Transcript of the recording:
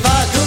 never